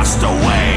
cast away.